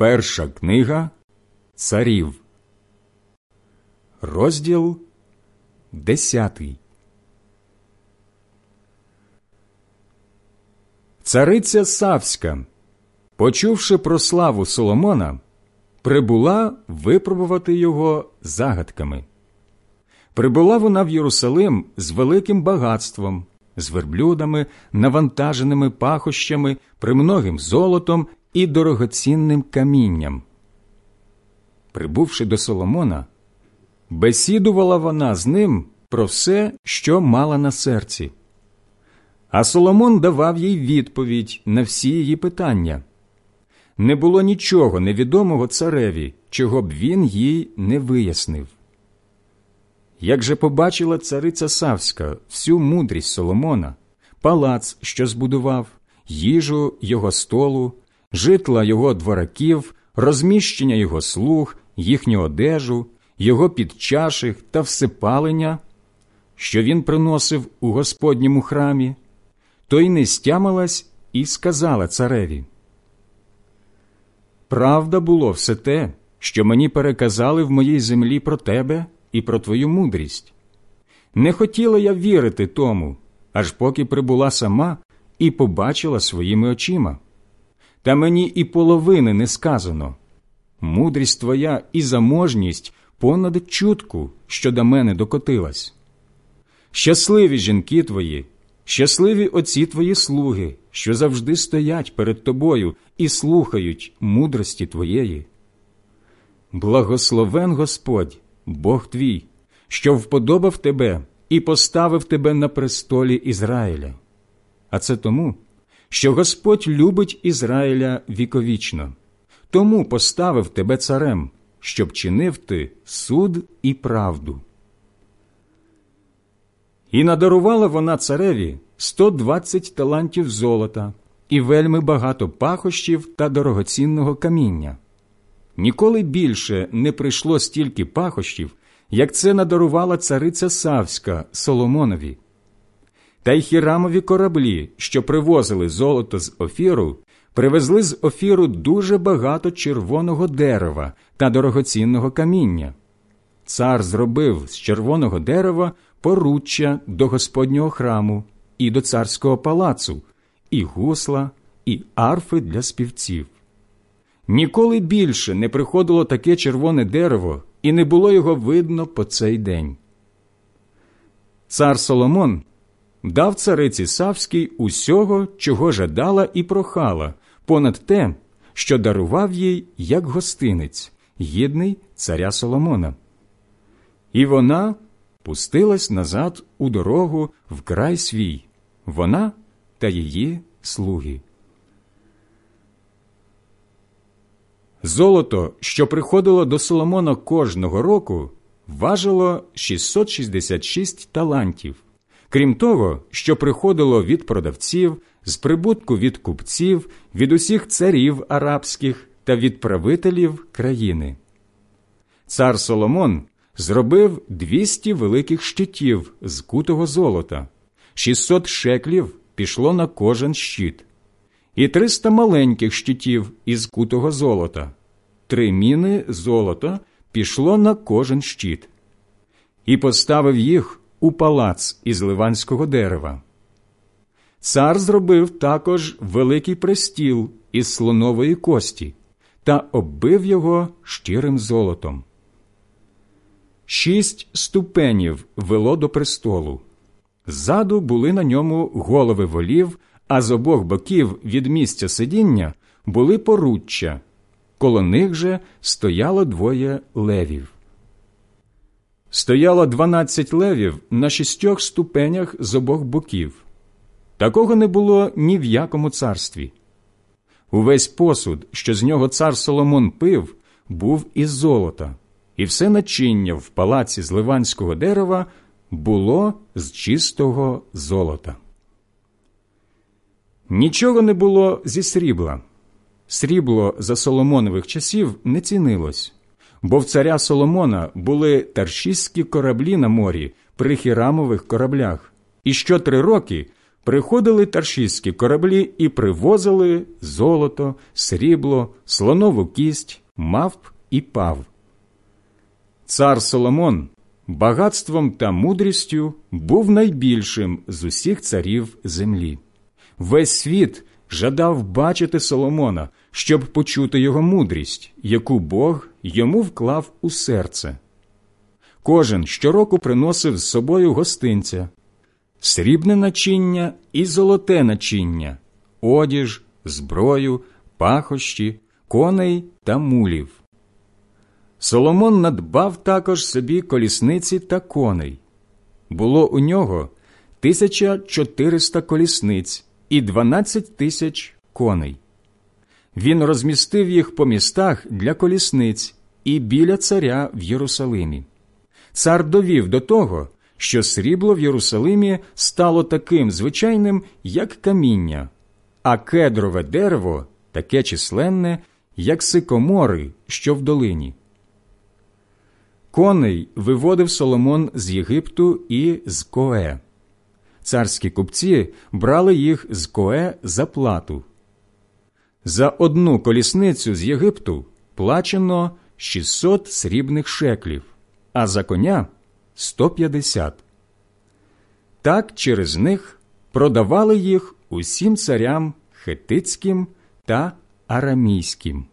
Перша книга Царів, розділ десятий. Цариця Савська, почувши про славу Соломона, прибула випробувати його загадками. Прибула вона в Єрусалим з великим багатством, з верблюдами, навантаженими пахощами, примногим золотом і дорогоцінним камінням. Прибувши до Соломона, бесідувала вона з ним про все, що мала на серці. А Соломон давав їй відповідь на всі її питання. Не було нічого невідомого цареві, чого б він їй не вияснив. Як же побачила цариця Савська всю мудрість Соломона, палац, що збудував, їжу його столу, житла його двораків, розміщення його слуг, їхню одежу, його підчаших та всипалення, що він приносив у Господньому храмі, то й не стямилась і сказала цареві. Правда було все те, що мені переказали в моїй землі про тебе і про твою мудрість. Не хотіла я вірити тому, аж поки прибула сама і побачила своїми очима. Та мені і половини не сказано. Мудрість твоя і заможність понад чутку, що до мене докотилась. Щасливі жінки твої, щасливі отці твої слуги, що завжди стоять перед тобою і слухають мудрості твоєї. Благословен Господь, Бог твій, що вподобав тебе і поставив тебе на престолі Ізраїля. А це тому, що Господь любить Ізраїля віковічно, тому поставив тебе царем, щоб чинив ти суд і правду. І надарувала вона цареві 120 талантів золота і вельми багато пахощів та дорогоцінного каміння. Ніколи більше не прийшло стільки пахощів, як це надарувала цариця Савська Соломонові. Та й хірамові кораблі, що привозили золото з офіру, привезли з офіру дуже багато червоного дерева та дорогоцінного каміння. Цар зробив з червоного дерева поруччя до Господнього храму і до царського палацу, і гусла, і арфи для співців. Ніколи більше не приходило таке червоне дерево, і не було його видно по цей день. Цар Соломон дав цариці Савській усього, чого жадала і прохала, понад те, що дарував їй як гостинець, гідний царя Соломона. І вона пустилась назад у дорогу в край свій, вона та її слуги. Золото, що приходило до Соломона кожного року, важило 666 талантів, крім того, що приходило від продавців, з прибутку від купців, від усіх царів арабських та від правителів країни. Цар Соломон зробив 200 великих щитів з кутого золота, 600 шеклів пішло на кожен щит. І триста маленьких щитів із кутого золота, три міни золота пішло на кожен щит, і поставив їх у палац із ливанського дерева. Цар зробив також великий престіл із слонової кості та оббив його щирим золотом. Шість ступенів вело до престолу. Ззаду були на ньому голови волів а з обох боків від місця сидіння були поруччя, коло них же стояло двоє левів. Стояло дванадцять левів на шістьох ступенях з обох боків. Такого не було ні в якому царстві. Увесь посуд, що з нього цар Соломон пив, був із золота, і все начиння в палаці з ливанського дерева було з чистого золота. Нічого не було зі срібла. Срібло за Соломонових часів не цінилось, бо в царя Соломона були таршістські кораблі на морі при хірамових кораблях, і що три роки приходили таршистські кораблі і привозили золото, срібло, слонову кість, мавп і пав. Цар Соломон багатством та мудрістю був найбільшим з усіх царів землі. Весь світ жадав бачити Соломона, щоб почути його мудрість, яку Бог йому вклав у серце. Кожен щороку приносив з собою гостинця, срібне начиння і золоте начиння, одіж, зброю, пахощі, коней та мулів. Соломон надбав також собі колісниці та коней. Було у нього 1400 колісниць і 12 тисяч коней. Він розмістив їх по містах для колісниць і біля царя в Єрусалимі. Цар довів до того, що срібло в Єрусалимі стало таким звичайним, як каміння, а кедрове дерево таке численне, як сикомори, що в долині. Коней виводив Соломон з Єгипту і з Коe. Царські купці брали їх з Коe за плату. За одну колісницю з Єгипту плачено 600 срібних шеклів, а за коня 150. Так через них продавали їх усім царям хетицьким та арамійським.